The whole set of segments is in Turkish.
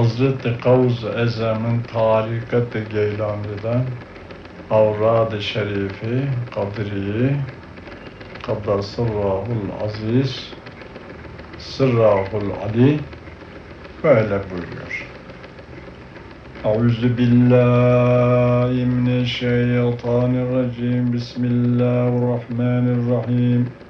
Hazreti Kavz Ezem'in tarikat-ı Geylani'den Avrad-ı Şerifi, Kadri'yi, Kaddasırrahul Aziz, Sırrahul Ali böyle buyuruyor. Euzu billahi mineşşeytanirracim. Bismillahirrahmanirrahim.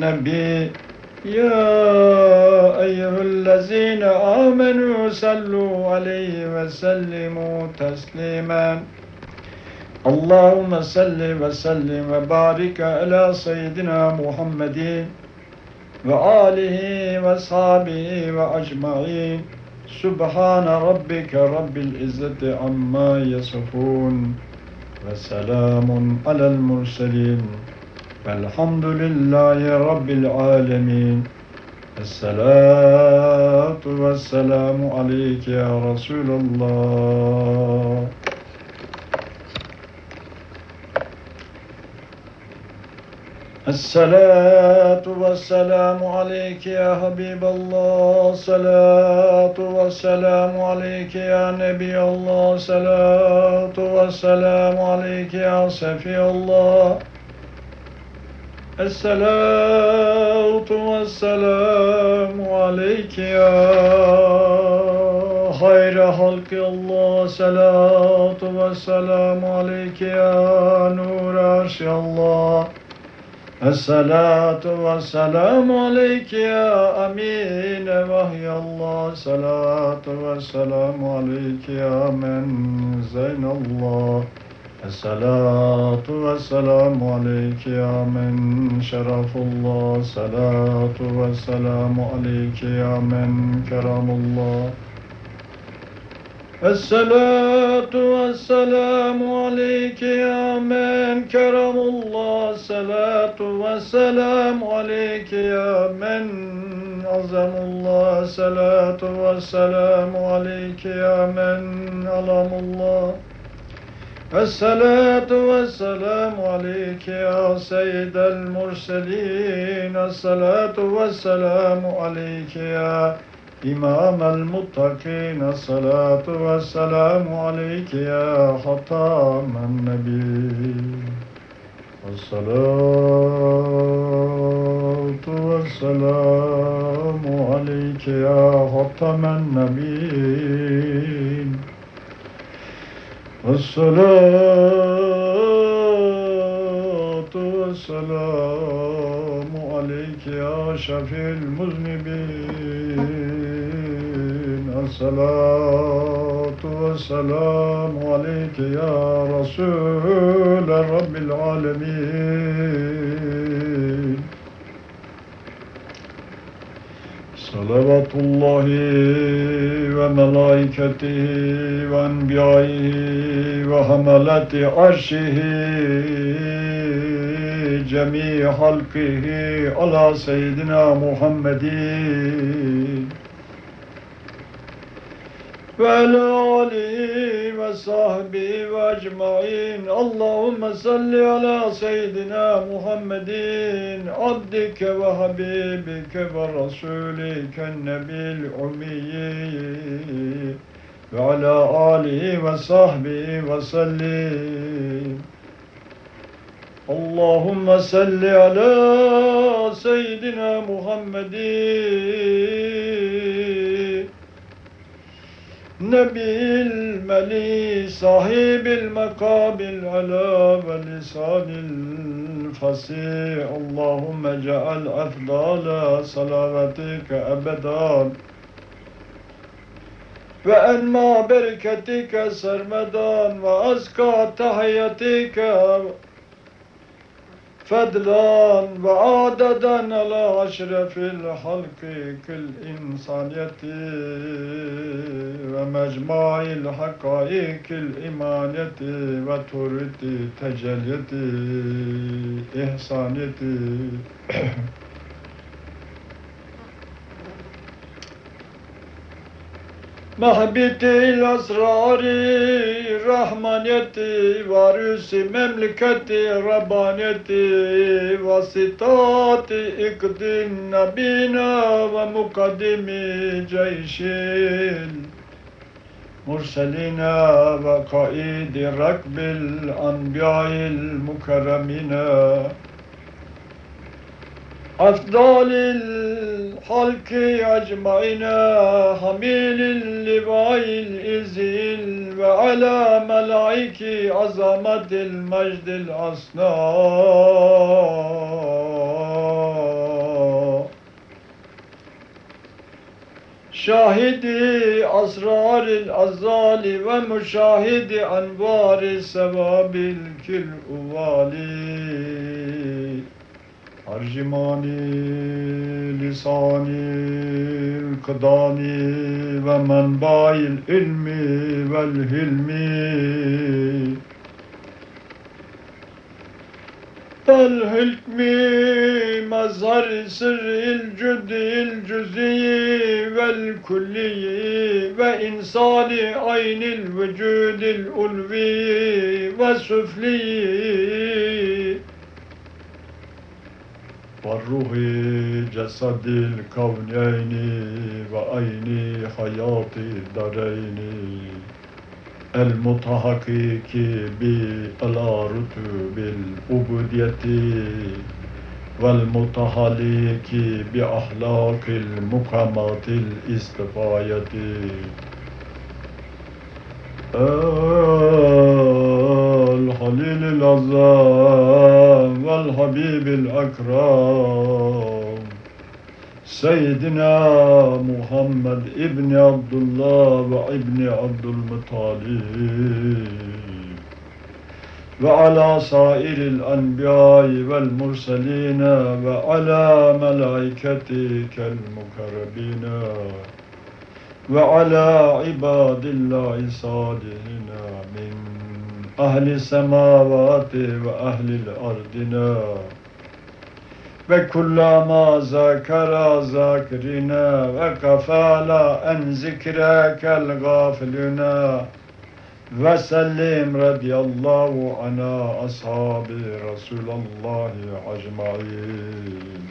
Nebi. Ya eyyühellezine amenu sallu aleyhi ve sellimu teslimen. Allahümme salli ve sellim ve barik ala seyyidina Muhammedin ve alihi ve sahbihi ve ecmain. Subhane rabbike rabbil izzeti amma yasifun ve selamun alel murselin velhamdülillahi rabbil alemin. Esselatu ve selamu aleyke ya Resulallah. الصلاة والسلام عليك يا حبيب الله صلاة والسلام عليك يا نبي الله صلاة والسلام عليك يا سفي الله الصلاة والسلام عليك يا خير خلق الله صلاة والسلام عليك يا نور عرش الله الصلاة والسلام عليك يا أمين وحي الله صلاة والسلام عليك يا من زين الله الصلاة والسلام عليك يا من شرف الله صلاة والسلام عليك يا من كرم الله الصلاة والسلام عليك يا من كرم الله الصلاة والسلام عليك يا من عظم الله الصلاة والسلام عليك يا من علم الله الصلاة والسلام عليك يا سيد المرسلين الصلاة والسلام عليك يا إمام المتقين الصلاة والسلام عليك يا ختام النبي. الصلاة والسلام عليك يا ختم النبيين. الصلاة والسلام يا شفيع المذنبين الصلاة والسلام عليك يا رسول رب العالمين صلوات الله وملائكته وأنبيائه وحملة عرشه جميع خلقه على سيدنا محمد وعلى آله وصحبه وأجمعين اللهم صل على سيدنا محمد عبدك وحبيبك ورسولك النبي الأمي وعلى آله وصحبه وسلم Allahümme salli ala seyyidina Muhammedin Nebil meli sahibil makabil ala ve lisanil fasih. Allahümme ceal efdala salavatike ebedan. Ve enma bereketike sermeden ve azka tahiyatike فضلا وعددا على أشرف الخلق كالإنسانية ومجمع الحقائق الإيمانية وترد تجلية إحسانية محبت الأسرار رحمانيتي وارث مملكتي ربانيتي وسطات إقد نبينا ومقدم جيش المرسلين وقائد ركب الأنبياء المكرمين أفضل الخلق أجمعين حميل اللواء الإزيل وعلى ملائك عظمة المجد الأصنع شاهدي أسرار الأزال ومشاهد أنوار Tercimani lisanil kıdani ve menbail ilmi vel hilmi. Vel hilmi mazhar sırril cüdil cüzi vel kulli ve insani aynil vücudil ulvi ve süfli والروح جسد الكونين وعين حياة الدارين المتحقق بألا رتب العبودية والمتحلق بأخلاق المقامات الاستفاية الخليل العظام والحبيب الأكرم سيدنا محمد ابن عبد الله وابن عبد المطالب وعلى سائر الأنبياء والمرسلين وعلى ملائكتك المقربين وعلى عباد الله الصالحين من ahli semavati ve ahlil ardina ve kullama zakara zakrina ve kafala en zikrekel gafiluna ve sellim radiyallahu ana ashabi Resulallah acmain.